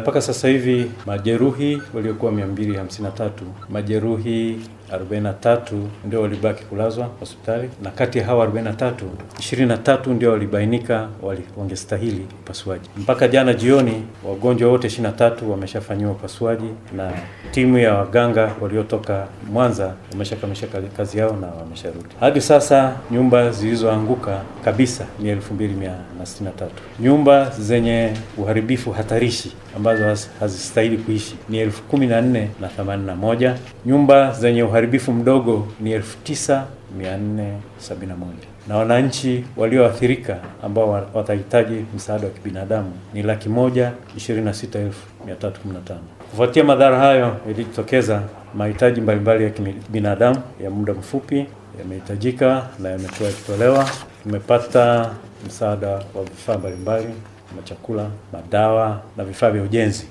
mpaka uh, sasa hivi majeruhi waliokuwa 253, majeruhi 43 ndio walibaki kulazwa hospitali, na kati ya hawa 43, 23 ndio walibainika wali, wangestahili upasuaji. Mpaka jana jioni wagonjwa wote 23 wameshafanyiwa upasuaji na timu ya waganga waliotoka Mwanza wameshakamisha kazi yao na wamesharudi. Hadi sasa nyumba zilizoanguka kabisa ni 2263. Nyumba zenye uharibifu hatarishi ambazo hazistahili kuishi ni elfu kumi na nne na themanini na moja. Nyumba zenye uharibifu mdogo ni elfu tisa mia nne sabini na moja na wananchi walioathirika ambao watahitaji msaada wa kibinadamu ni laki moja ishirini na sita elfu mia tatu kumi na tano. Kufuatia madhara hayo yalijitokeza mahitaji mbalimbali ya kibinadamu ya muda mfupi yamehitajika na yamekuwa yakitolewa. Tumepata msaada wa vifaa mbalimbali chakula, madawa na vifaa vya ujenzi.